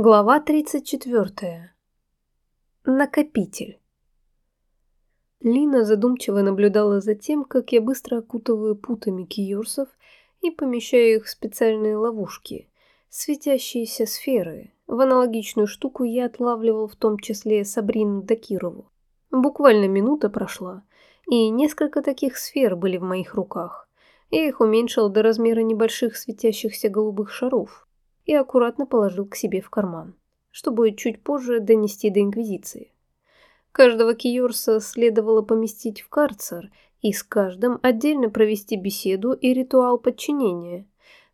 Глава 34. Накопитель. Лина задумчиво наблюдала за тем, как я быстро окутываю путами киорсов и помещаю их в специальные ловушки, светящиеся сферы. В аналогичную штуку я отлавливал в том числе Сабрину Дакирову. Буквально минута прошла, и несколько таких сфер были в моих руках. Я их уменьшил до размера небольших светящихся голубых шаров, и аккуратно положил к себе в карман, чтобы чуть позже донести до Инквизиции. Каждого Киорса следовало поместить в карцер и с каждым отдельно провести беседу и ритуал подчинения,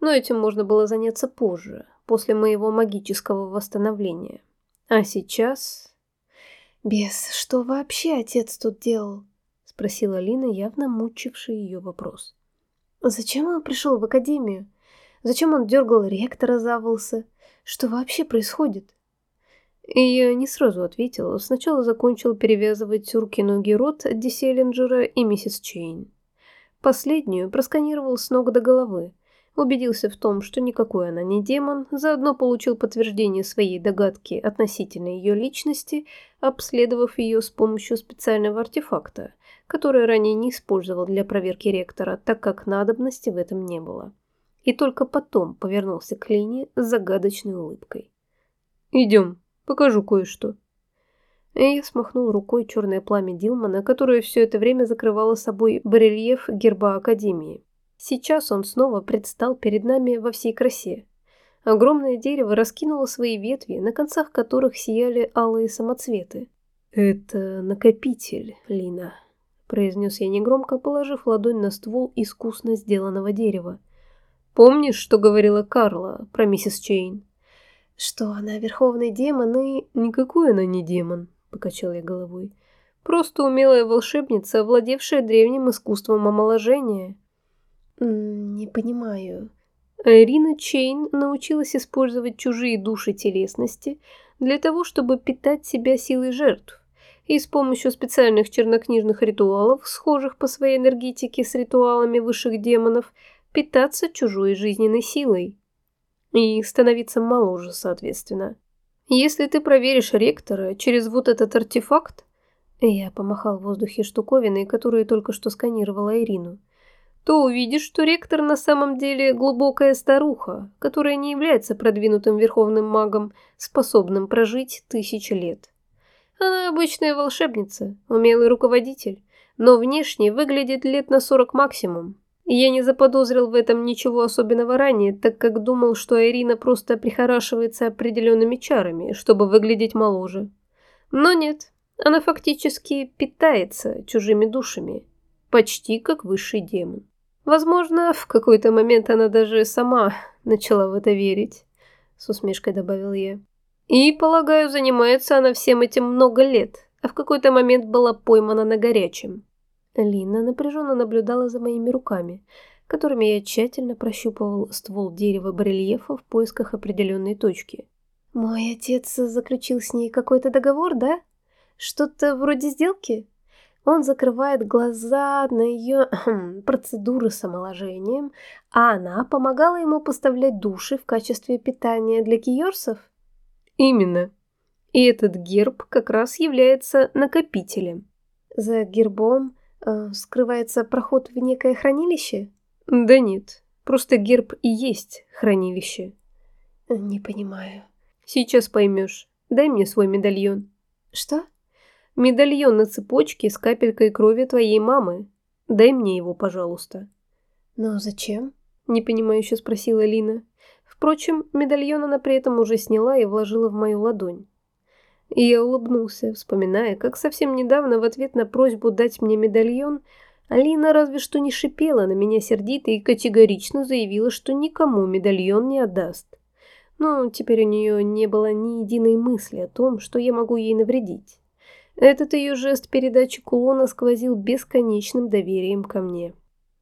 но этим можно было заняться позже, после моего магического восстановления. А сейчас... «Бес, что вообще отец тут делал?» — спросила Лина, явно мучивший ее вопрос. «Зачем он пришел в академию? Зачем он дергал ректора за волосы? Что вообще происходит? И я не сразу ответила. Сначала закончил перевязывать руки ноги рот Ди Селлинджера и миссис Чейн. Последнюю просканировал с ног до головы. Убедился в том, что никакой она не демон, заодно получил подтверждение своей догадки относительно ее личности, обследовав ее с помощью специального артефакта, который ранее не использовал для проверки ректора, так как надобности в этом не было и только потом повернулся к Лине с загадочной улыбкой. «Идем, покажу кое-что». Я смахнул рукой черное пламя Дилмана, которое все это время закрывало собой барельеф герба Академии. Сейчас он снова предстал перед нами во всей красе. Огромное дерево раскинуло свои ветви, на концах которых сияли алые самоцветы. «Это накопитель, Лина», — произнес я негромко, положив ладонь на ствол искусно сделанного дерева. Помнишь, что говорила Карла про миссис Чейн? Что она верховный демон и... Никакой она не демон, покачал я головой. Просто умелая волшебница, овладевшая древним искусством омоложения. Не понимаю. Ирина Чейн научилась использовать чужие души телесности для того, чтобы питать себя силой жертв. И с помощью специальных чернокнижных ритуалов, схожих по своей энергетике с ритуалами высших демонов, питаться чужой жизненной силой. И становиться моложе, соответственно. Если ты проверишь ректора через вот этот артефакт, я помахал в воздухе штуковиной, которую только что сканировала Ирину, то увидишь, что ректор на самом деле глубокая старуха, которая не является продвинутым верховным магом, способным прожить тысячи лет. Она обычная волшебница, умелый руководитель, но внешне выглядит лет на сорок максимум, я не заподозрил в этом ничего особенного ранее, так как думал, что Ирина просто прихорашивается определенными чарами, чтобы выглядеть моложе. Но нет, она фактически питается чужими душами, почти как высший демон. Возможно, в какой-то момент она даже сама начала в это верить, с усмешкой добавил я. И, полагаю, занимается она всем этим много лет, а в какой-то момент была поймана на горячем. Лина напряженно наблюдала за моими руками, которыми я тщательно прощупывал ствол дерева барельефа в поисках определенной точки. «Мой отец заключил с ней какой-то договор, да? Что-то вроде сделки?» Он закрывает глаза на ее процедуры с омоложением, а она помогала ему поставлять души в качестве питания для киорсов? Именно. И этот герб как раз является накопителем. За гербом скрывается проход в некое хранилище? Да нет, просто герб и есть хранилище. Не понимаю. Сейчас поймешь. Дай мне свой медальон. Что? Медальон на цепочке с капелькой крови твоей мамы. Дай мне его, пожалуйста. Но зачем? Непонимающе спросила Лина. Впрочем, медальон она при этом уже сняла и вложила в мою ладонь. И я улыбнулся, вспоминая, как совсем недавно в ответ на просьбу дать мне медальон Алина разве что не шипела на меня сердито и категорично заявила, что никому медальон не отдаст. Но теперь у нее не было ни единой мысли о том, что я могу ей навредить. Этот ее жест передачи кулона сквозил бесконечным доверием ко мне.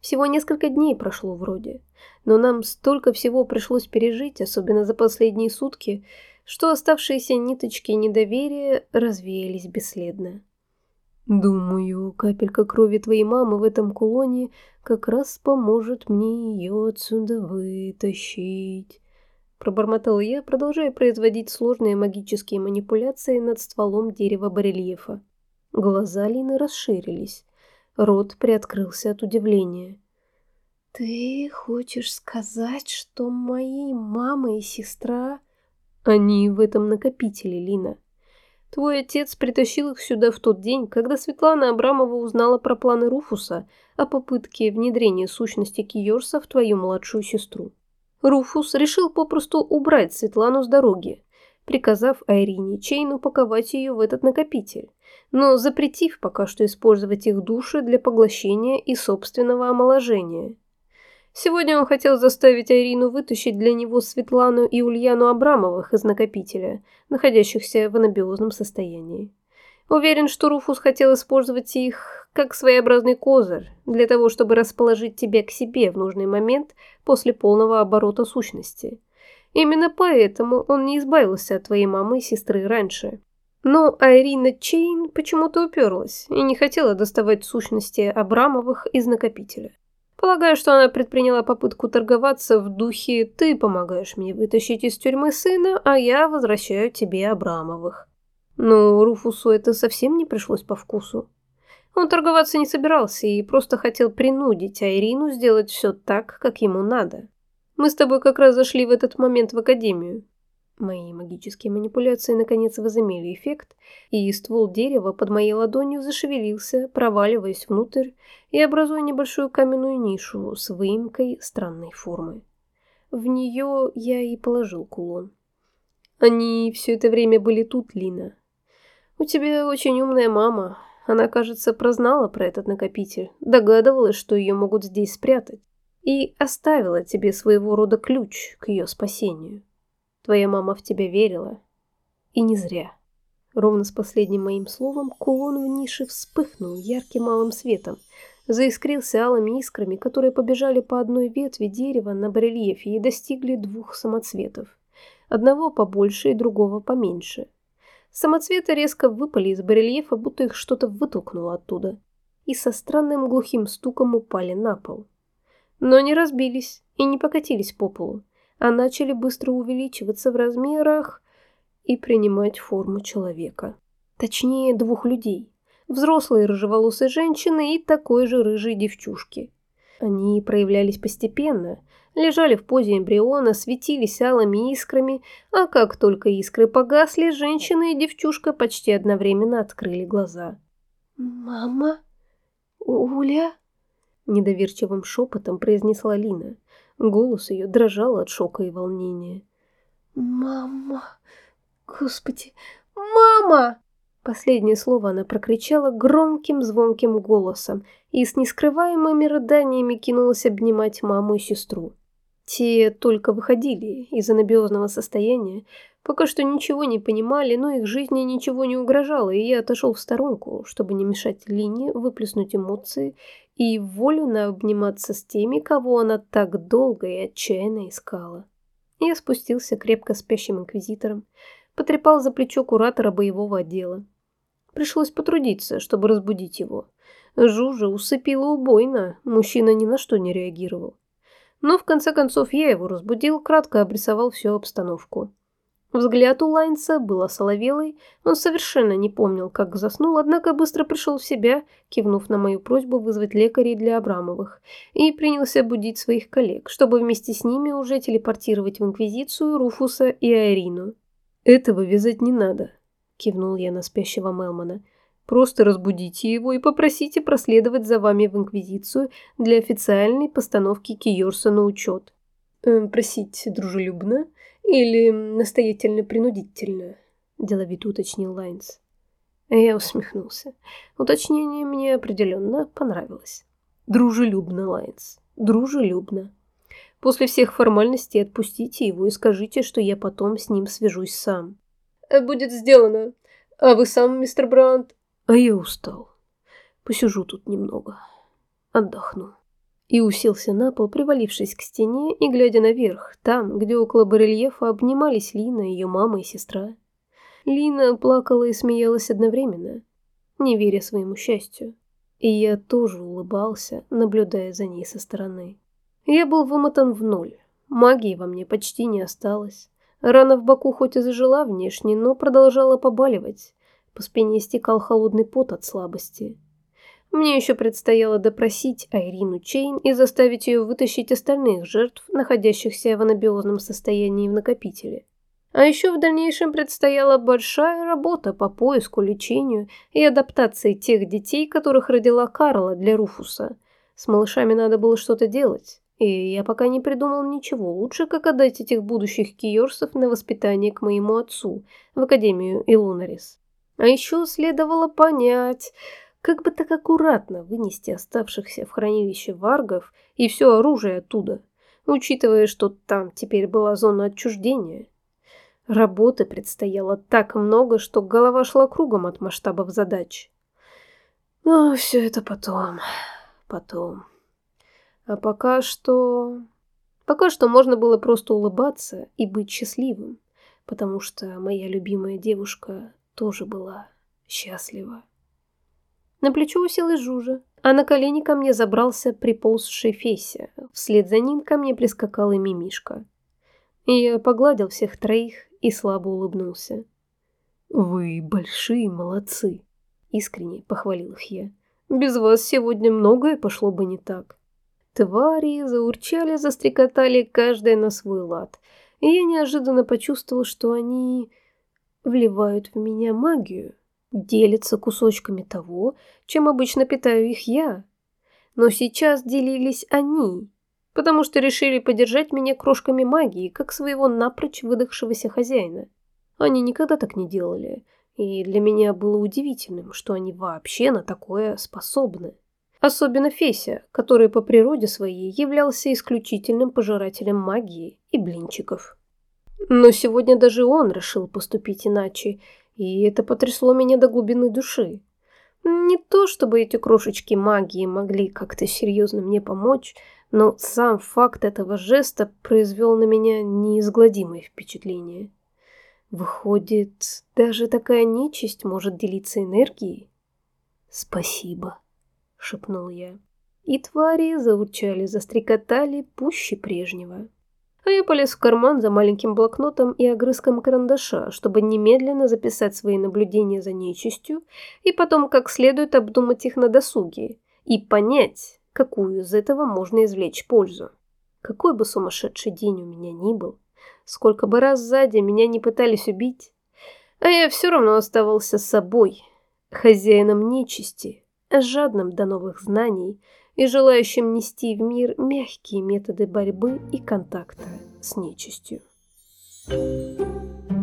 Всего несколько дней прошло вроде, но нам столько всего пришлось пережить, особенно за последние сутки, что оставшиеся ниточки недоверия развеялись бесследно. «Думаю, капелька крови твоей мамы в этом кулоне как раз поможет мне ее отсюда вытащить», пробормотал я, продолжая производить сложные магические манипуляции над стволом дерева барельефа. Глаза Лины расширились. Рот приоткрылся от удивления. «Ты хочешь сказать, что мои мама и сестра...» «Они в этом накопителе, Лина. Твой отец притащил их сюда в тот день, когда Светлана Абрамова узнала про планы Руфуса о попытке внедрения сущности Киорса в твою младшую сестру. Руфус решил попросту убрать Светлану с дороги, приказав Айрине Чейн упаковать ее в этот накопитель, но запретив пока что использовать их души для поглощения и собственного омоложения. Сегодня он хотел заставить Айрину вытащить для него Светлану и Ульяну Абрамовых из накопителя, находящихся в анабиозном состоянии. Уверен, что Руфус хотел использовать их как своеобразный козырь, для того, чтобы расположить тебя к себе в нужный момент после полного оборота сущности. Именно поэтому он не избавился от твоей мамы и сестры раньше. Но Айрина Чейн почему-то уперлась и не хотела доставать сущности Абрамовых из накопителя. Полагаю, что она предприняла попытку торговаться в духе «ты помогаешь мне вытащить из тюрьмы сына, а я возвращаю тебе Абрамовых». Но Руфусу это совсем не пришлось по вкусу. Он торговаться не собирался и просто хотел принудить Айрину сделать все так, как ему надо. Мы с тобой как раз зашли в этот момент в академию. Мои магические манипуляции наконец возымели эффект, и ствол дерева под моей ладонью зашевелился, проваливаясь внутрь и образуя небольшую каменную нишу с выемкой странной формы. В нее я и положил кулон. Они все это время были тут, Лина. У тебя очень умная мама. Она, кажется, прознала про этот накопитель, догадывалась, что ее могут здесь спрятать, и оставила тебе своего рода ключ к ее спасению. Твоя мама в тебя верила. И не зря. Ровно с последним моим словом кулон в нише вспыхнул ярким малым светом, заискрился алыми искрами, которые побежали по одной ветви дерева на барельефе и достигли двух самоцветов. Одного побольше и другого поменьше. Самоцветы резко выпали из барельефа, будто их что-то вытолкнуло оттуда, и со странным глухим стуком упали на пол. Но не разбились и не покатились по полу а начали быстро увеличиваться в размерах и принимать форму человека. Точнее, двух людей. Взрослой рыжеволосой женщины и такой же рыжей девчушки. Они проявлялись постепенно, лежали в позе эмбриона, светились алыми искрами, а как только искры погасли, женщина и девчушка почти одновременно открыли глаза. «Мама? Уля?» – недоверчивым шепотом произнесла Лина. Голос ее дрожал от шока и волнения. «Мама! Господи! Мама!» Последнее слово она прокричала громким звонким голосом и с нескрываемыми рыданиями кинулась обнимать маму и сестру. Те только выходили из анабиозного состояния, пока что ничего не понимали, но их жизни ничего не угрожало, и я отошел в сторонку, чтобы не мешать Лине выплеснуть эмоции и волю на обниматься с теми, кого она так долго и отчаянно искала. Я спустился крепко спящим инквизитором, потрепал за плечо куратора боевого отдела. Пришлось потрудиться, чтобы разбудить его. Жужа усыпила убойно, мужчина ни на что не реагировал. Но в конце концов я его разбудил, кратко обрисовал всю обстановку. Взгляд у Лайнса был осоловелый, он совершенно не помнил, как заснул, однако быстро пришел в себя, кивнув на мою просьбу вызвать лекарей для Абрамовых, и принялся будить своих коллег, чтобы вместе с ними уже телепортировать в Инквизицию Руфуса и Айрину. «Этого вязать не надо», — кивнул я на спящего Мелмана. «Просто разбудите его и попросите проследовать за вами в Инквизицию для официальной постановки Киорса на учет». «Э, «Просить дружелюбно?» «Или настоятельно-принудительно», – деловито уточнил Лайнс. Я усмехнулся. Уточнение мне определенно понравилось. «Дружелюбно, Лайнс, дружелюбно. После всех формальностей отпустите его и скажите, что я потом с ним свяжусь сам». «Э, «Будет сделано. А вы сам, мистер Брандт?» «А я устал. Посижу тут немного. Отдохну» и уселся на пол, привалившись к стене и глядя наверх, там, где около барельефа обнимались Лина, ее мама и сестра. Лина плакала и смеялась одновременно, не веря своему счастью. И я тоже улыбался, наблюдая за ней со стороны. Я был вымотан в ноль. магии во мне почти не осталось. Рана в боку хоть и зажила внешне, но продолжала побаливать. По спине стекал холодный пот от слабости. Мне еще предстояло допросить Айрину Чейн и заставить ее вытащить остальных жертв, находящихся в анабиозном состоянии в накопителе. А еще в дальнейшем предстояла большая работа по поиску, лечению и адаптации тех детей, которых родила Карла для Руфуса. С малышами надо было что-то делать, и я пока не придумал ничего лучше, как отдать этих будущих киорсов на воспитание к моему отцу в Академию Илунарис. А еще следовало понять, как бы так аккуратно вынести оставшихся в хранилище варгов и все оружие оттуда, учитывая, что там теперь была зона отчуждения. Работы предстояло так много, что голова шла кругом от масштабов задач. Но все это потом, потом. А пока что... Пока что можно было просто улыбаться и быть счастливым, потому что моя любимая девушка тоже была счастлива. На плечо уселась Жужа, а на колени ко мне забрался приползший Феся. Вслед за ним ко мне прискакал и Мимишка. Я погладил всех троих и слабо улыбнулся. «Вы большие молодцы!» — искренне похвалил их я. «Без вас сегодня многое пошло бы не так». Твари заурчали, застрекотали каждая на свой лад, и я неожиданно почувствовал, что они вливают в меня магию, делятся кусочками того, чем обычно питаю их я. Но сейчас делились они, потому что решили подержать меня крошками магии, как своего напрочь выдохшегося хозяина. Они никогда так не делали, и для меня было удивительным, что они вообще на такое способны. Особенно Феся, который по природе своей являлся исключительным пожирателем магии и блинчиков. Но сегодня даже он решил поступить иначе, и это потрясло меня до глубины души. Не то, чтобы эти крошечки магии могли как-то серьезно мне помочь, но сам факт этого жеста произвел на меня неизгладимое впечатление. Выходит, даже такая нечисть может делиться энергией? «Спасибо», — шепнул я. И твари заурчали, застрекотали пуще прежнего. Я полез в карман за маленьким блокнотом и огрызком карандаша, чтобы немедленно записать свои наблюдения за нечистью и потом как следует обдумать их на досуге и понять, какую из этого можно извлечь пользу. Какой бы сумасшедший день у меня ни был, сколько бы раз сзади меня не пытались убить, а я все равно оставался собой, хозяином нечисти, жадным до новых знаний и желающим нести в мир мягкие методы борьбы и контакта с нечистью. Thank you.